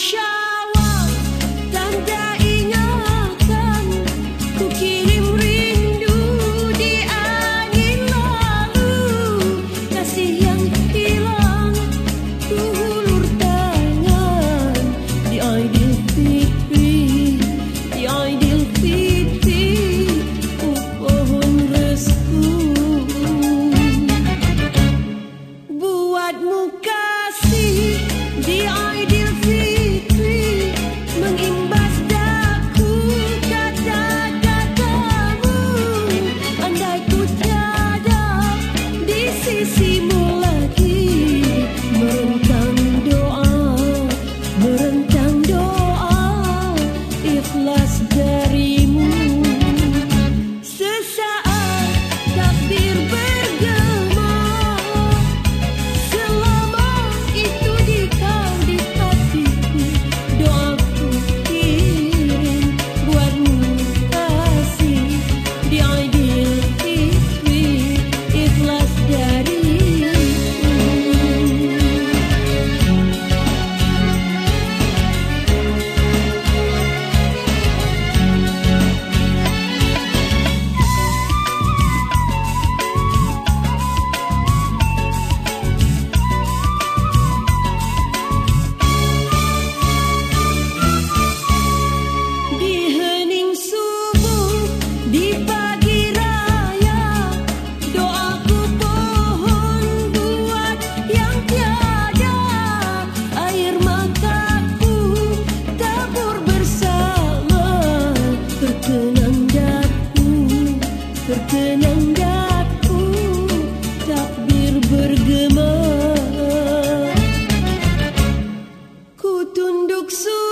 shine. Yoksul